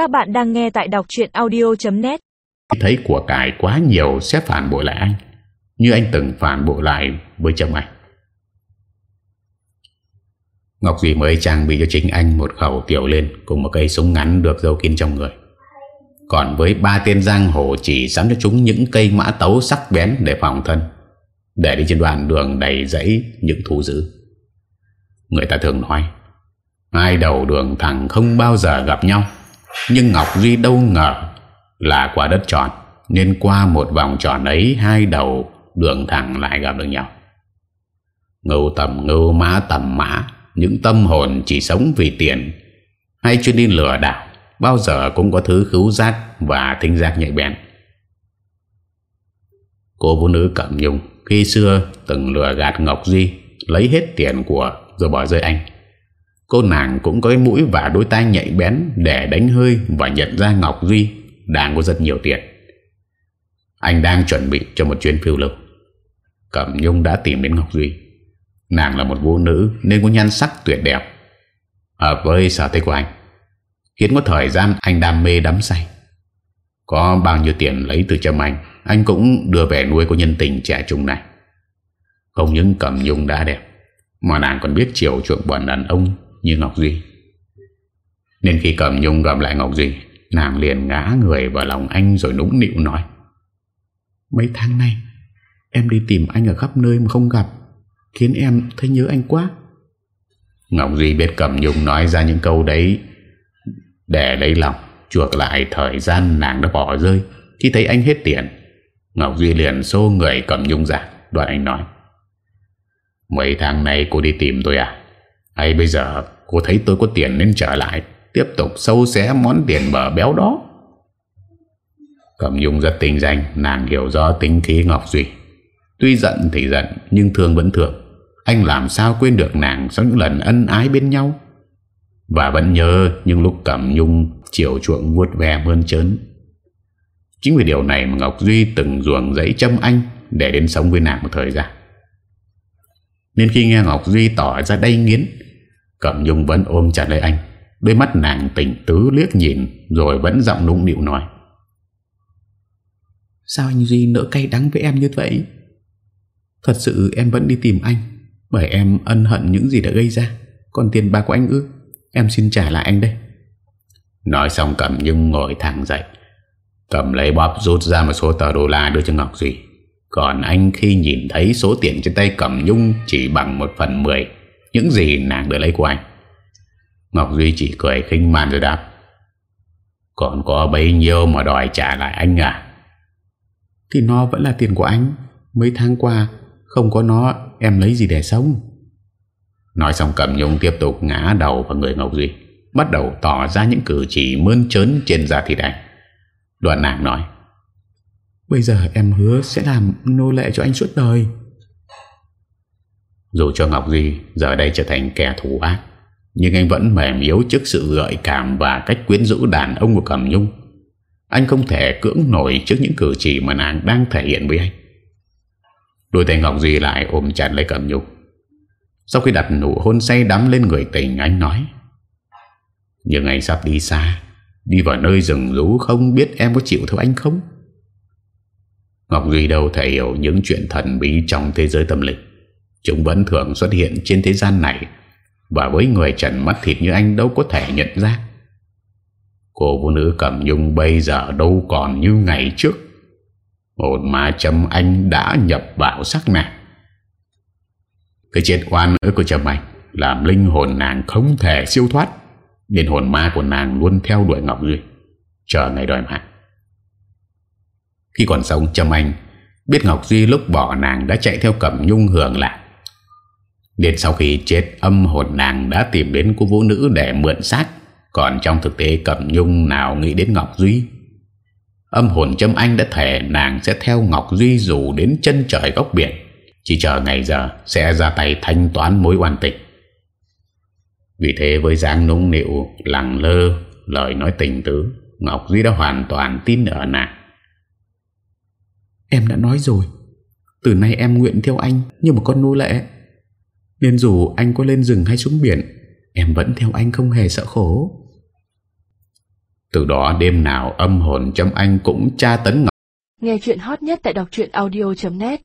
Các bạn đang nghe tại đọc chuyện audio.net Thấy của cải quá nhiều, sẽ phản bội lại anh, Như anh từng phản bội lại với chồng anh. Ngọc Duy mới trang bị cho chính anh một khẩu tiểu lên Cùng một cây súng ngắn được dâu kín trong người. Còn với ba tên giang hồ chỉ sắm cho chúng những cây mã tấu sắc bén để phòng thân, Để đi trên đoạn đường đầy dãy những thú dữ. Người ta thường nói Hai đầu đường thẳng không bao giờ gặp nhau. Nhưng Ngọc Duy đâu ngờ Là quả đất tròn, Nên qua một vòng tròn ấy Hai đầu đường thẳng lại gặp được nhau. Ngưu tầm ngưu mã tầm mã Những tâm hồn chỉ sống vì tiền, Hay chuyên đi lừa đảo, Bao giờ cũng có thứ khứu giác Và thính giác nhạy bén. Cô phụ nữ Cẩm Nhung Khi xưa từng lừa gạt Ngọc Duy, Lấy hết tiền của Rồi bỏ rơi anh. Cô nàng cũng có cái mũi và đôi tay nhạy bén Để đánh hơi và nhận ra Ngọc Duy Đang có rất nhiều tiền. Anh đang chuẩn bị cho một chuyến phiêu lưu. Cẩm Nhung đã tìm đến Ngọc Duy. Nàng là một vũ nữ Nên có nhan sắc tuyệt đẹp. Hợp với sở thích của anh, Khiến có thời gian anh đam mê đắm say. Có bao nhiêu tiền lấy từ châm anh Anh cũng đưa về nuôi của nhân tình trẻ trung này. Không những Cẩm Nhung đã đẹp, Mà nàng còn biết chiều chuộng bọn đàn ông như Ngọc Duy. Nên khi cầm Nhung gặp lại Ngọc Duy, Nàng liền ngã người vào lòng anh rồi nũng nịu nói, Mấy tháng nay, Em đi tìm anh ở khắp nơi mà không gặp, Khiến em thấy nhớ anh quá. Ngọc Duy biết cầm Nhung nói ra những câu đấy, Để lấy lòng, Chuộc lại thời gian nàng đã bỏ rơi, Khi thấy anh hết tiền, Ngọc Duy liền xô người cầm Nhung ra Đoạn anh nói, Mấy tháng nay cô đi tìm tôi à? Hay bây giờ cô thấy tôi có tiền nên trở lại, Tiếp tục sâu xé món tiền bờ béo đó. Cẩm Nhung rất tinh danh, Nàng hiểu rõ tính khí Ngọc Duy. Tuy giận thì giận, Nhưng thương vẫn thương. Anh làm sao quên được nàng Sau những lần ân ái bên nhau? Và vẫn nhớ những lúc Cẩm Nhung Chiều chuộng vuốt ve mơn trớn. Chính vì điều này mà Ngọc Duy từng ruồng giấy châm anh Để đến sống với nàng một thời gian. Nên khi nghe Ngọc Duy tỏ ra đầy nghiến Cẩm Nhung vẫn ôm chặt lấy anh. Đôi mắt nàng tỉnh tứ liếc nhìn Rồi vẫn giọng nũng nịu nói. Sao anh Duy nỡ cay đắng với em như vậy? Thật sự em vẫn đi tìm anh Bởi em ân hận những gì đã gây ra. Còn tiền bạc của anh ư? Em xin trả lại anh đây. Nói xong Cẩm Nhung ngồi thẳng dậy. Cầm lấy bóp rút ra một số tờ đô la đưa cho Ngọc Duy. Còn anh khi nhìn thấy số tiền trên tay Cẩm Nhung Chỉ bằng một phần mười những gì nàng đã lấy của anh. Ngọc Duy chỉ cười khinh man rồi đáp. Còn có bấy nhiêu mà đòi trả lại anh à? Thì nó vẫn là tiền của anh. Mấy tháng qua Không có nó em lấy gì để sống? Nói xong cầm nhung tiếp tục ngã đầu vào người Ngọc Duy Bắt đầu tỏ ra những cử chỉ mơn trớn trên da thịt anh. Đoạn nàng nói Bây giờ em hứa sẽ làm nô lệ cho anh suốt đời dù cho Ngọc Duy giờ đây trở thành kẻ thù ác, Nhưng anh vẫn mềm yếu trước sự gợi cảm Và cách quyến rũ đàn ông của Cẩm Nhung. Anh không thể cưỡng nổi Trước những cử chỉ mà nàng đang thể hiện với anh. Đôi tay Ngọc Duy lại ôm chặt lấy Cẩm Nhung. Sau khi đặt nụ hôn say đắm lên người tình, Anh nói Nhưng anh sắp đi xa, Đi vào nơi rừng rú không biết em có chịu theo anh không? Ngọc Duy đâu thể hiểu những chuyện thần bí trong thế giới tâm linh. Chúng vẫn thường xuất hiện trên thế gian này, Và với người trần mắt thịt như anh đâu có thể nhận ra. Cô phụ nữ cầm nhung bây giờ đâu còn như ngày trước. Một ma châm anh đã nhập vào sắc nàng. Cái chết oan ức của châm anh Làm linh hồn nàng không thể siêu thoát, Nên hồn ma của nàng luôn theo đuổi Ngọc Duy. Chờ ngày đòi mạng. Khi còn sống, châm anh Biết Ngọc Duy lúc bỏ nàng đã chạy theo cẩm nhung hưởng lạc. Đến sau khi chết, âm hồn nàng đã tìm đến cô vũ nữ để mượn xác. Còn trong thực tế, Cẩm Nhung nào nghĩ đến Ngọc Duy? Âm hồn châm anh đã thề nàng sẽ theo Ngọc Duy dù đến chân trời góc biển. Chỉ chờ ngày giờ, sẽ ra tay thanh toán mối oan tịch Vì thế với dáng nũng nịu lặng lơ, lời nói tình tứ, Ngọc Duy đã hoàn toàn tin ở nàng. Em đã nói rồi. Từ nay em nguyện theo anh như một con nô lệ nên dù anh có lên rừng hay xuống biển, Em vẫn theo anh không hề sợ khổ. Từ đó đêm nào âm hồn chấm anh cũng tra tấn Ngọc. Nghe chuyện hot nhất tại đọc truyện audio.net